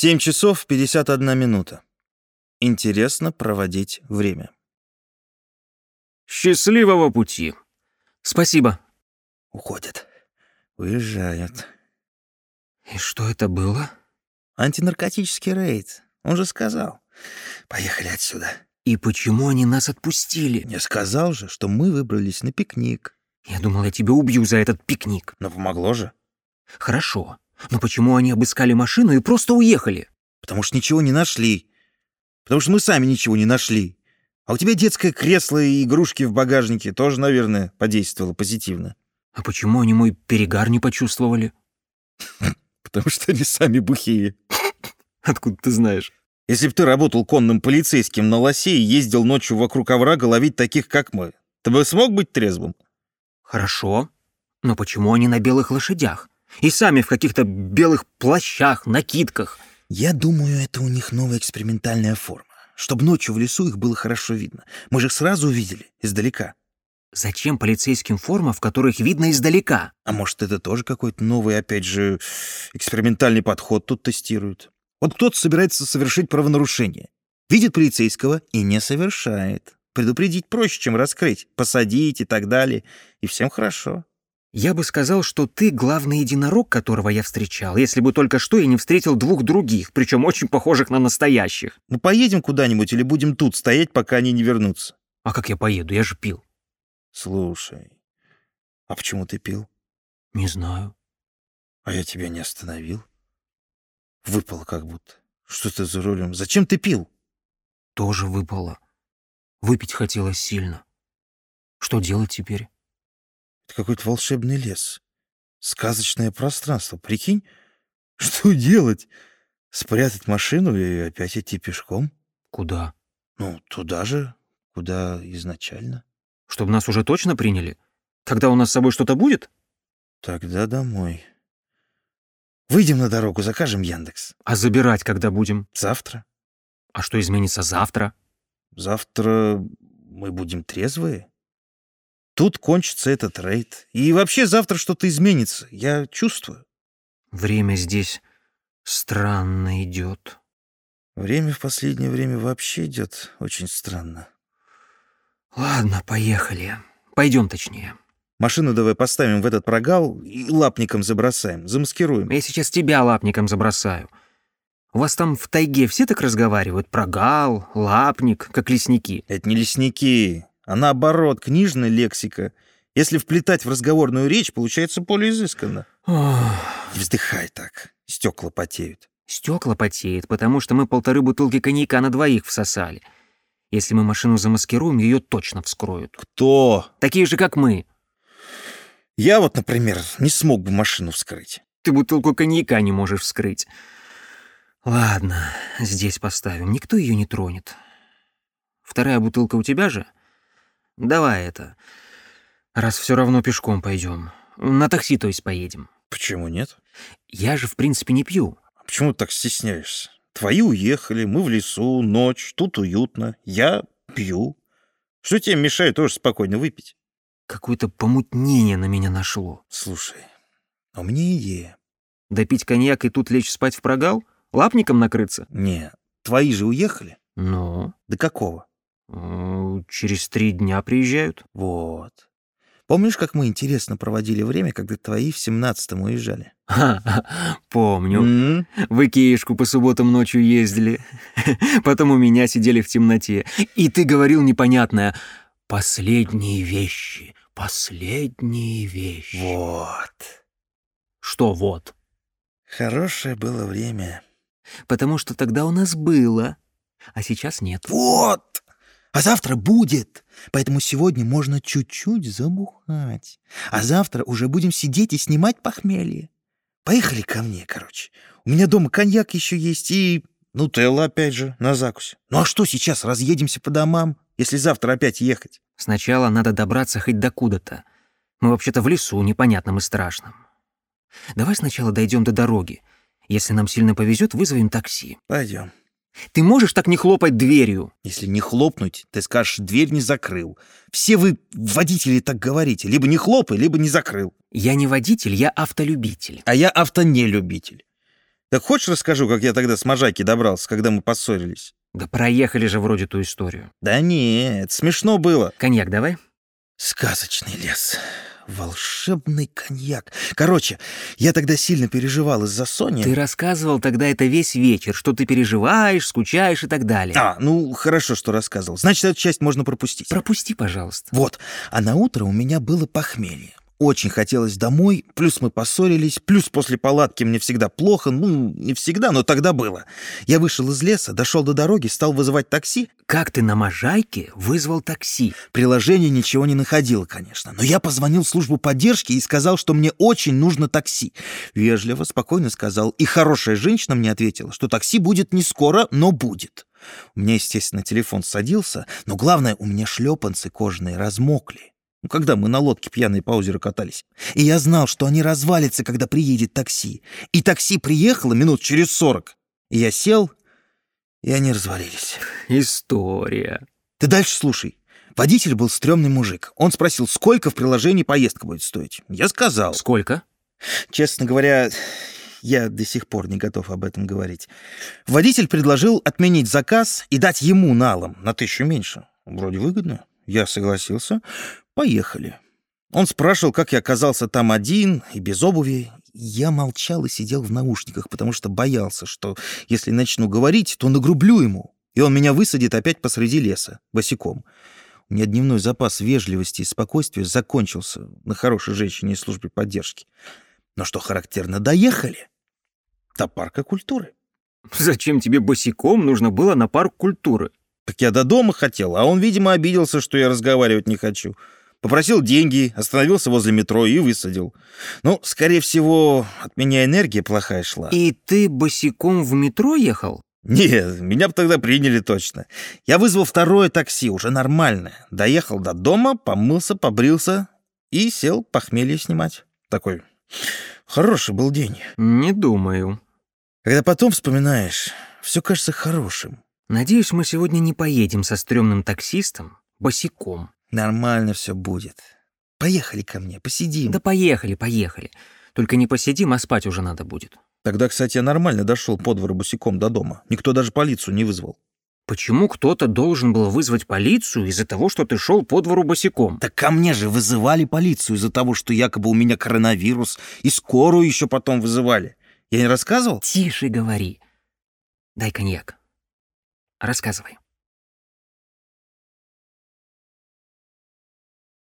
7 часов 51 минута. Интересно проводить время. Счастливого пути. Спасибо. Уходят. Уезжают. И что это было? Антинаркотический рейд. Он же сказал. Поехали отсюда. И почему они нас отпустили? Не сказал же, что мы выбрались на пикник. Я думал, я тебя убью за этот пикник. Но помогло же. Хорошо. Но почему они обыскали машину и просто уехали? Потому что ничего не нашли. Потому что мы сами ничего не нашли. А у тебя детское кресло и игрушки в багажнике тоже, наверное, подействовало позитивно. А почему они мой перегар не почувствовали? Потому что они сами бухие. Откуда ты знаешь? Если бы ты работал конным полицейским на лосе и ездил ночью вокруг оврага ловить таких, как мы, ты бы смог быть трезвым? Хорошо. Но почему они на белых лошадях? И сами в каких-то белых плащах, накидках. Я думаю, это у них новая экспериментальная форма. Чтобы ночью в лесу их было хорошо видно. Мы же их сразу увидели, издалека. Зачем полицейским форма, в которых видно издалека? А может, это тоже какой-то новый, опять же, экспериментальный подход тут тестируют? Вот кто-то собирается совершить правонарушение. Видит полицейского и не совершает. Предупредить проще, чем раскрыть, посадить и так далее. И всем хорошо. Я бы сказал, что ты главный единорог, которого я встречал, если бы только что я не встретил двух других, причем очень похожих на настоящих. Ну поедем куда-нибудь или будем тут стоять, пока они не вернутся? А как я поеду? Я же пил. Слушай, а почему ты пил? Не знаю. А я тебя не остановил. Выпало как будто. Что ты за рулем? Зачем ты пил? Тоже выпало. Выпить хотелось сильно. Что делать теперь? Это какой-то волшебный лес. Сказочное пространство. Прикинь, что делать? Спрятать машину и опять идти пешком? Куда? Ну, туда же, куда изначально. Чтобы нас уже точно приняли? Когда у нас с собой что-то будет? Тогда домой. Выйдем на дорогу, закажем Яндекс. А забирать когда будем? Завтра. А что изменится завтра? Завтра мы будем трезвые. Тут кончится этот рейд. И вообще завтра что-то изменится. Я чувствую. Время здесь странно идет. Время в последнее время вообще идет очень странно. Ладно, поехали. Пойдем точнее. Машину давай поставим в этот прогал и лапником забросаем, замаскируем. Я сейчас тебя лапником забросаю. У вас там в тайге все так разговаривают? Прогал, лапник, как лесники. Это не лесники, а наоборот, книжная лексика. Если вплетать в разговорную речь, получается более изысканно. Не вздыхай так, стекла потеют. стекла потеет, потому что мы полторы бутылки коньяка на двоих всосали. Если мы машину замаскируем, ее точно вскроют. Кто? Такие же, как мы. Я вот, например, не смог бы машину вскрыть. Ты бутылку коньяка не можешь вскрыть. Ладно, здесь поставим. Никто ее не тронет. Вторая бутылка у тебя же? Давай это. Раз все равно пешком пойдем. На такси, то есть, поедем. Почему нет? Я же, в принципе, не пью. А почему ты так стесняешься? Твои уехали, мы в лесу, ночь, тут уютно. Я пью. Что тебе мешает тоже спокойно выпить? Какое-то помутнение на меня нашло. Слушай, а меня идея. Допить коньяк и тут лечь спать в прогал? Лапником накрыться? Не, твои же уехали? Ну, До какого? Э, через три дня приезжают. Вот. Помнишь, как мы интересно проводили время, когда твои в семнадцатом уезжали? Помню. М? В Икеишку по субботам ночью ездили. Потом у меня сидели в темноте. И ты говорил непонятное «последние вещи, последние вещи». Вот. Что вот? Хорошее было время. Потому что тогда у нас было, а сейчас нет. Вот! А завтра будет. Поэтому сегодня можно чуть-чуть забухать. А завтра уже будем сидеть и снимать похмелье. Поехали ко мне, короче. У меня дома коньяк еще есть и... Нутелла опять же, на закусь. Ну а что сейчас, разъедемся по домам, если завтра опять ехать? Сначала надо добраться хоть до куда-то. Мы вообще-то в лесу, непонятном и страшном. Давай сначала дойдем до дороги. Если нам сильно повезет, вызовем такси. Пойдем. Ты можешь так не хлопать дверью? Если не хлопнуть, ты скажешь, дверь не закрыл. Все вы, водители, так говорите. Либо не хлопай, либо не закрыл. Я не водитель, я автолюбитель. А я автонелюбитель. Так хочешь расскажу, как я тогда с Можайки добрался, когда мы поссорились? Да проехали же вроде ту историю. Да нет, смешно было. Коньяк давай. Сказочный лес. Волшебный коньяк. Короче, я тогда сильно переживал из-за Сони. Ты рассказывал тогда это весь вечер, что ты переживаешь, скучаешь и так далее. А, ну хорошо, что рассказывал. Значит, эту часть можно пропустить. Пропусти, пожалуйста. Вот. А на утро у меня было похмелье. Очень хотелось домой, плюс мы поссорились, плюс после палатки мне всегда плохо, ну, не всегда, но тогда было. Я вышел из леса, дошел до дороги, стал вызывать такси. Как ты на Можайке вызвал такси? Приложение ничего не находило, конечно, но я позвонил в службу поддержки и сказал, что мне очень нужно такси. Вежливо, спокойно сказал, и хорошая женщина мне ответила, что такси будет не скоро, но будет. У меня, естественно, телефон садился, но главное, у меня шлепанцы кожаные размокли. Ну, когда мы на лодке пьяные по озеру катались. И я знал, что они развалятся, когда приедет такси. И такси приехало минут через сорок. И я сел, и они развалились. История. Ты дальше слушай. Водитель был стрёмный мужик. Он спросил, сколько в приложении поездка будет стоить. Я сказал. Сколько? Честно говоря, я до сих пор не готов об этом говорить. Водитель предложил отменить заказ и дать ему налом на тысячу меньше. Вроде выгодно. Я согласился. Поехали. Он спрашивал, как я оказался там один и без обуви. Я молчал и сидел в наушниках, потому что боялся, что если начну говорить, то нагрублю ему, и он меня высадит опять посреди леса, босиком. У меня дневной запас вежливости и спокойствия закончился на хорошей женщине из службы поддержки. Но что характерно, доехали до парка культуры. Зачем тебе босиком нужно было на парк культуры? Так я до дома хотел, а он, видимо, обиделся, что я разговаривать не хочу. Попросил деньги, остановился возле метро и высадил. Ну, скорее всего, от меня энергия плохая шла. И ты босиком в метро ехал? Нет, меня бы тогда приняли точно. Я вызвал второе такси, уже нормальное. Доехал до дома, помылся, побрился и сел похмелье снимать. Такой хороший был день. Не думаю. Когда потом вспоминаешь, все кажется хорошим. Надеюсь, мы сегодня не поедем со стрёмным таксистом босиком. Нормально все будет. Поехали ко мне, посидим. Да поехали, поехали. Только не посидим, а спать уже надо будет. Тогда, кстати, я нормально дошел по двору босиком до дома. Никто даже полицию не вызвал. Почему кто-то должен был вызвать полицию из-за того, что ты шел по двору босиком? Так ко мне же вызывали полицию из-за того, что якобы у меня коронавирус, и скорую еще потом вызывали. Я не рассказывал? Тише говори. Дай коньяк. Рассказывай.